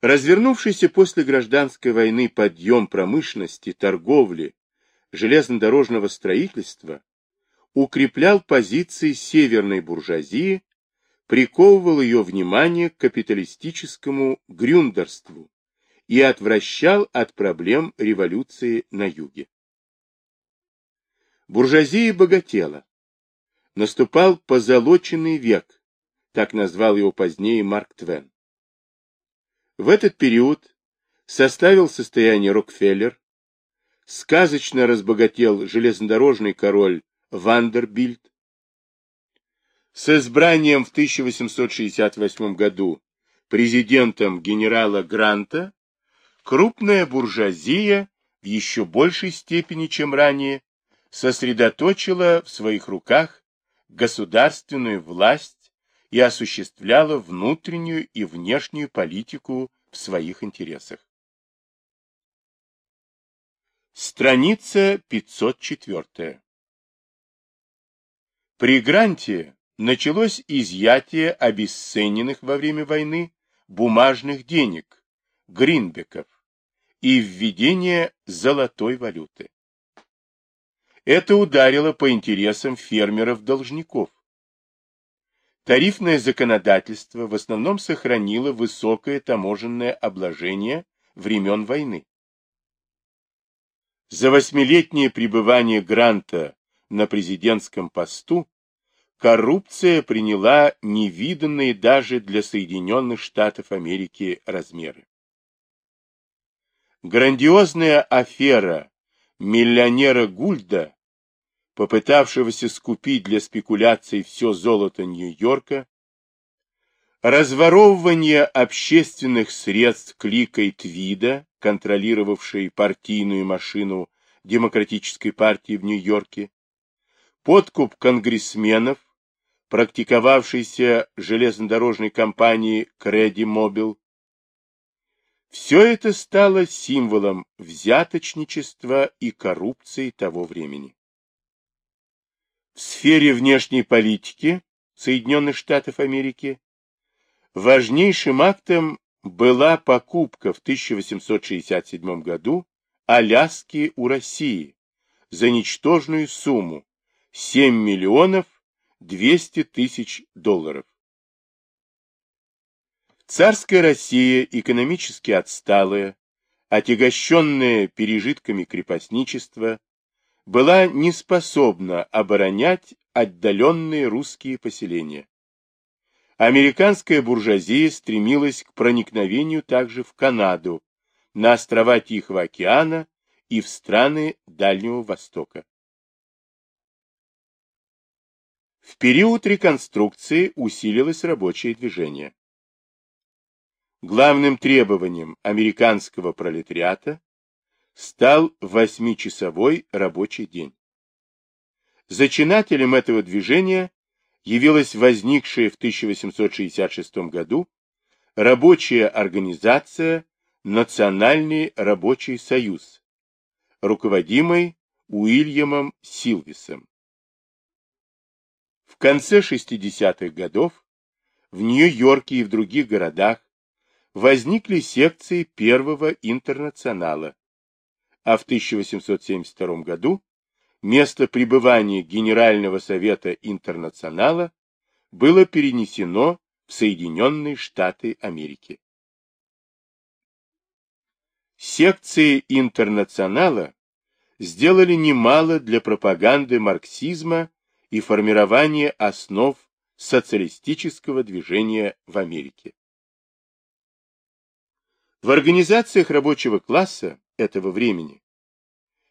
Развернувшийся после гражданской войны подъем промышленности, торговли, железнодорожного строительства укреплял позиции северной буржуазии, приковывал ее внимание к капиталистическому грюндерству и отвращал от проблем революции на юге. Буржуазия богатела. Наступал позолоченный век, так назвал его позднее Марк Твен. В этот период составил состояние Рокфеллер, сказочно разбогател железнодорожный король Вандербильд. С избранием в 1868 году президентом генерала Гранта крупная буржуазия в еще большей степени, чем ранее, сосредоточила в своих руках государственную власть и осуществляла внутреннюю и внешнюю политику в своих интересах. Страница 504. При Гранте началось изъятие обесцененных во время войны бумажных денег, гринбеков, и введение золотой валюты. Это ударило по интересам фермеров-должников. Тарифное законодательство в основном сохранило высокое таможенное обложение времен войны. За восьмилетнее пребывание Гранта на президентском посту коррупция приняла невиданные даже для Соединенных Штатов Америки размеры. Грандиозная афера миллионера Гульда попытавшегося скупить для спекуляций все золото Нью-Йорка, разворовывание общественных средств кликой Твида, контролировавшей партийную машину Демократической партии в Нью-Йорке, подкуп конгрессменов, практиковавшейся железнодорожной компанией Креди Мобил. Все это стало символом взяточничества и коррупции того времени. В сфере внешней политики Соединенных Штатов Америки важнейшим актом была покупка в 1867 году Аляски у России за ничтожную сумму 7 миллионов 200 тысяч долларов. Царская Россия, экономически отсталая, отягощенная пережитками крепостничества, была не способна оборонять отдаленные русские поселения. Американская буржуазия стремилась к проникновению также в Канаду, на острова Тихого океана и в страны Дальнего Востока. В период реконструкции усилилось рабочее движение. Главным требованием американского пролетариата стал восьмичасовой рабочий день. Зачинателем этого движения явилась возникшая в 1866 году рабочая организация Национальный рабочий союз, руководимый Уильямом Силвисом. В конце 60-х годов в Нью-Йорке и в других городах возникли секции Первого интернационала, а в 1872 году место пребывания Генерального совета интернационала было перенесено в Соединенные Штаты Америки. Секции интернационала сделали немало для пропаганды марксизма и формирования основ социалистического движения в Америке. В организациях рабочего класса этого времени,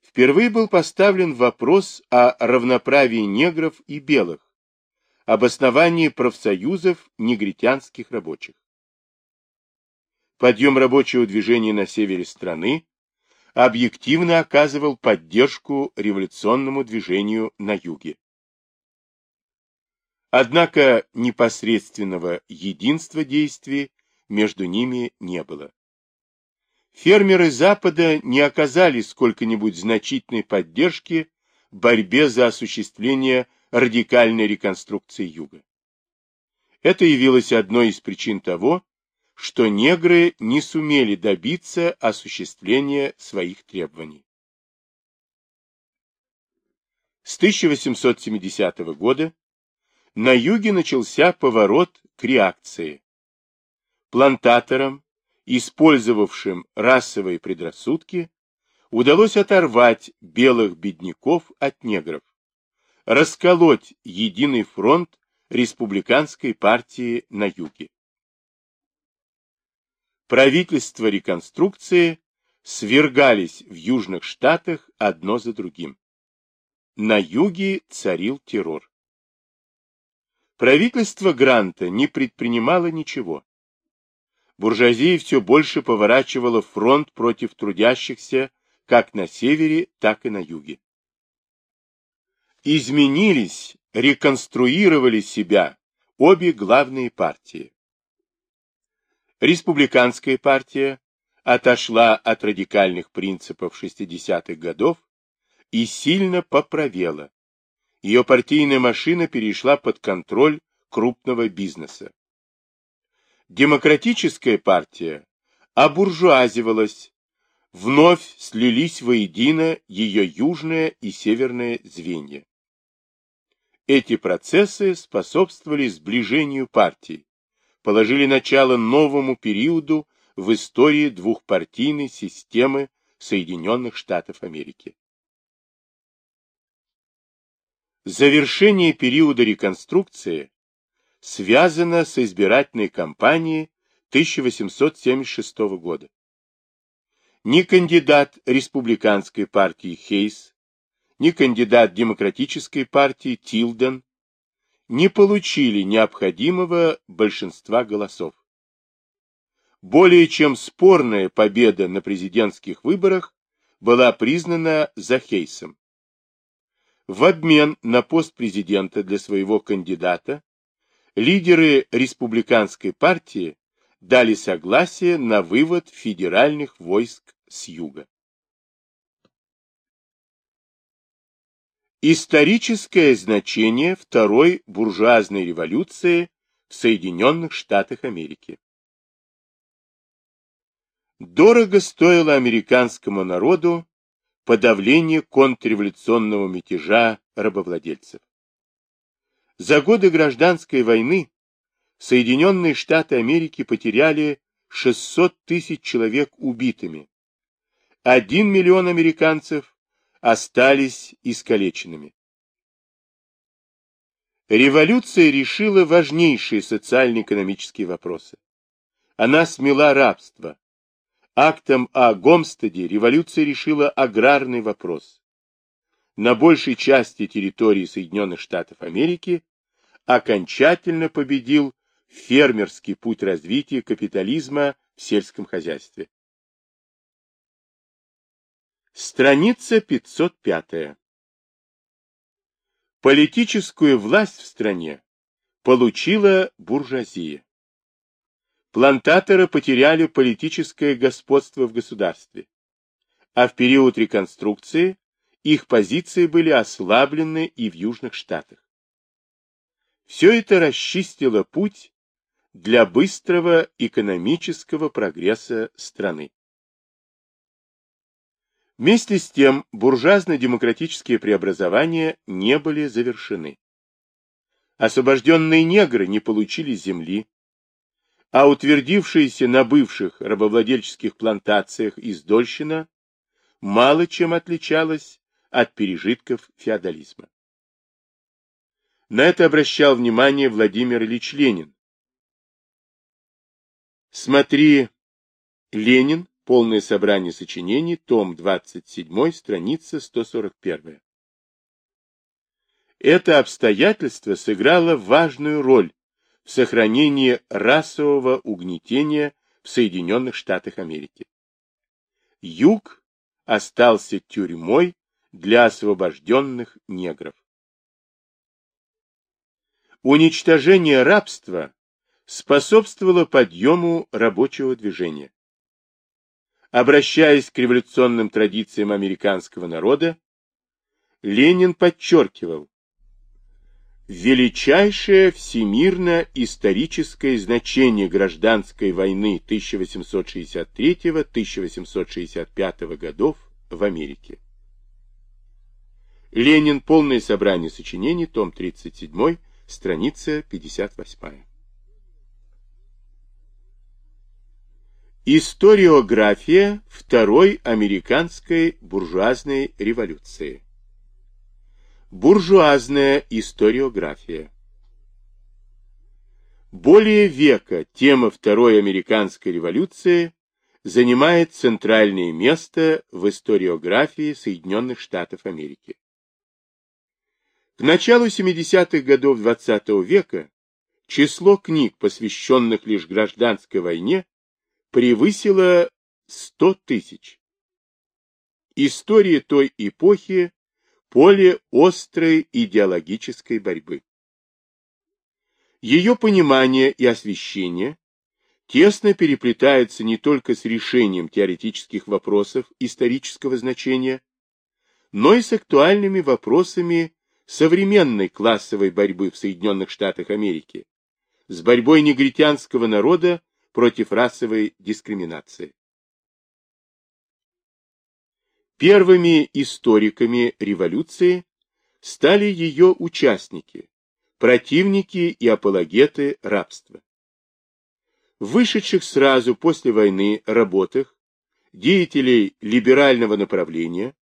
впервые был поставлен вопрос о равноправии негров и белых, об основании профсоюзов негритянских рабочих. Подъем рабочего движения на севере страны объективно оказывал поддержку революционному движению на юге. Однако непосредственного единства действий между ними не было фермеры Запада не оказали сколько-нибудь значительной поддержки в борьбе за осуществление радикальной реконструкции Юга. Это явилось одной из причин того, что негры не сумели добиться осуществления своих требований. С 1870 года на юге начался поворот к реакции. Плантаторам, использовавшим расовые предрассудки, удалось оторвать белых бедняков от негров, расколоть единый фронт республиканской партии на юге. Правительства реконструкции свергались в южных штатах одно за другим. На юге царил террор. Правительство Гранта не предпринимало ничего. Буржуазия все больше поворачивала фронт против трудящихся как на севере, так и на юге. Изменились, реконструировали себя обе главные партии. Республиканская партия отошла от радикальных принципов 60-х годов и сильно поправела. Ее партийная машина перешла под контроль крупного бизнеса. Демократическая партия обуржуазивалась, вновь слились воедино ее южное и северное звенья. Эти процессы способствовали сближению партий, положили начало новому периоду в истории двухпартийной системы Соединенных Штатов Америки. Завершение периода реконструкции связано с избирательной кампанией 1876 года. Ни кандидат республиканской партии Хейс, ни кандидат демократической партии Тилден не получили необходимого большинства голосов. Более чем спорная победа на президентских выборах была признана за Хейсом. В обмен на пост президента для своего кандидата лидеры республиканской партии дали согласие на вывод федеральных войск с юга. Историческое значение Второй буржуазной революции в Соединенных Штатах Америки Дорого стоило американскому народу подавление контрреволюционного мятежа рабовладельцев. За годы гражданской войны Соединенные Штаты Америки потеряли 600 тысяч человек убитыми. 1 миллион американцев остались искалеченными. Революция решила важнейшие социально-экономические вопросы. Она смела рабство, Актом о Гомстеде революция решила аграрный вопрос. На большей части территории Соединенных Штатов Америки окончательно победил фермерский путь развития капитализма в сельском хозяйстве. Страница 505. Политическую власть в стране получила буржуазия. Плантаторы потеряли политическое господство в государстве, а в период реконструкции их позиции были ослаблены и в Южных Штатах. Все это расчистило путь для быстрого экономического прогресса страны. Вместе с тем буржуазно-демократические преобразования не были завершены. Освобожденные негры не получили земли, а утвердившаяся на бывших рабовладельческих плантациях издольщина мало чем отличалась от пережитков феодализма. На это обращал внимание Владимир Ильич Ленин. Смотри, Ленин, полное собрание сочинений, том 27, страница 141. Это обстоятельство сыграло важную роль в сохранении расового угнетения в Соединенных Штатах Америки. Юг остался тюрьмой для освобожденных негров. Уничтожение рабства способствовало подъему рабочего движения. Обращаясь к революционным традициям американского народа, Ленин подчеркивал, величайшее всемирно-историческое значение гражданской войны 1863-1865 годов в Америке. Ленин. Полное собрание сочинений. Том 37. Страница 58. Историография Второй американской буржуазной революции. Буржуазная историография. Более века тема Второй американской революции занимает центральное место в историографии Соединенных Штатов Америки. К началу 70-х годов XX -го века число книг, посвященных лишь гражданской войне, превысило 100 тысяч. История той эпохи – поле острой идеологической борьбы. Ее понимание и освещение тесно переплетаются не только с решением теоретических вопросов исторического значения, но и с актуальными вопросами современной классовой борьбы в Соединенных Штатах Америки, с борьбой негритянского народа против расовой дискриминации. Первыми историками революции стали ее участники, противники и апологеты рабства. В вышедших сразу после войны работах деятелей либерального направления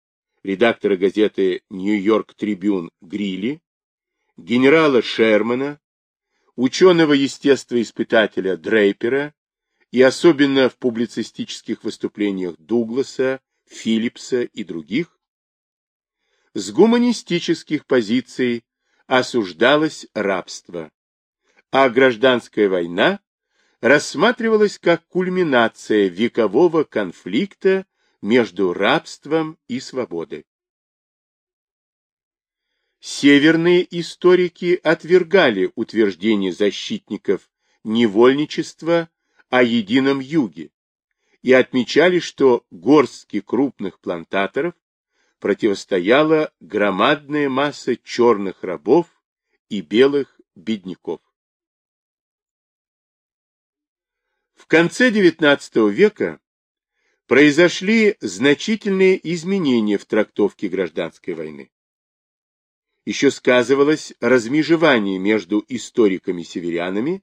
редактора газеты «Нью-Йорк Трибюн» Грилли, генерала Шермана, ученого-естествоиспытателя Дрейпера и особенно в публицистических выступлениях Дугласа, Филлипса и других, с гуманистических позиций осуждалось рабство, а гражданская война рассматривалась как кульминация векового конфликта между рабством и свободой. Северные историки отвергали утверждение защитников невольничества о едином юге и отмечали, что горстки крупных плантаторов противостояла громадная масса черных рабов и белых бедняков. В конце XIX века произошли значительные изменения в трактовке гражданской войны. Еще сказывалось размежевание между историками-северянами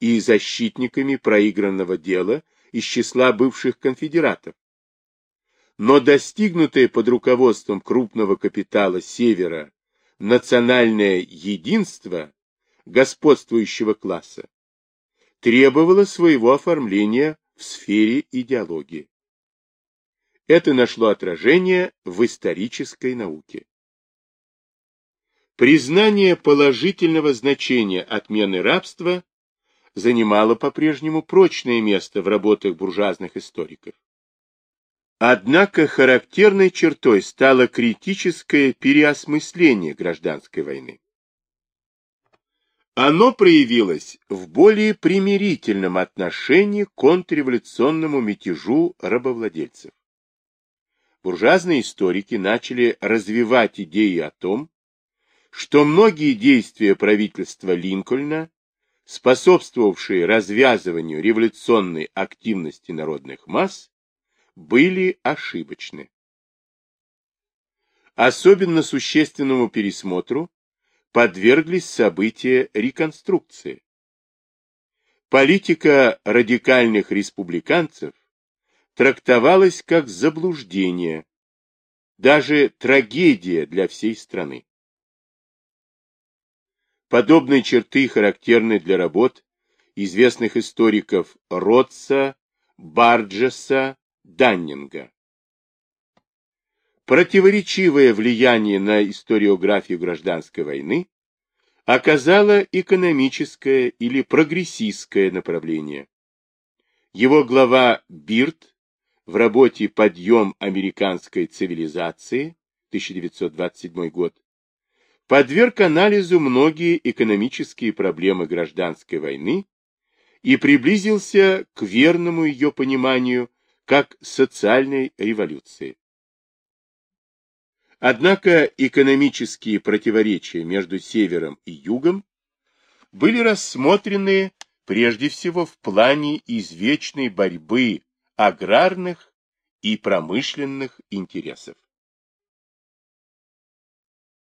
и защитниками проигранного дела из числа бывших конфедератов. Но достигнутое под руководством крупного капитала Севера национальное единство господствующего класса требовало своего оформления в сфере идеологии. Это нашло отражение в исторической науке. Признание положительного значения отмены рабства занимало по-прежнему прочное место в работах буржуазных историков. Однако характерной чертой стало критическое переосмысление гражданской войны. Оно проявилось в более примирительном отношении к контрреволюционному мятежу рабовладельцев буржуазные историки начали развивать идеи о том, что многие действия правительства Линкольна, способствовавшие развязыванию революционной активности народных масс, были ошибочны. Особенно существенному пересмотру подверглись события реконструкции. Политика радикальных республиканцев трактовалось как заблуждение, даже трагедия для всей страны. Подобные черты характерны для работ известных историков Ротса, Барджеса, Даннинга. Противоречивое влияние на историографию гражданской войны оказало экономическое или прогрессистское направление. Его глава Бирт в работе «Подъем американской цивилизации» 1927 год подверг анализу многие экономические проблемы гражданской войны и приблизился к верному ее пониманию как социальной революции. Однако экономические противоречия между севером и югом были рассмотрены прежде всего в плане извечной борьбы аграрных и промышленных интересов.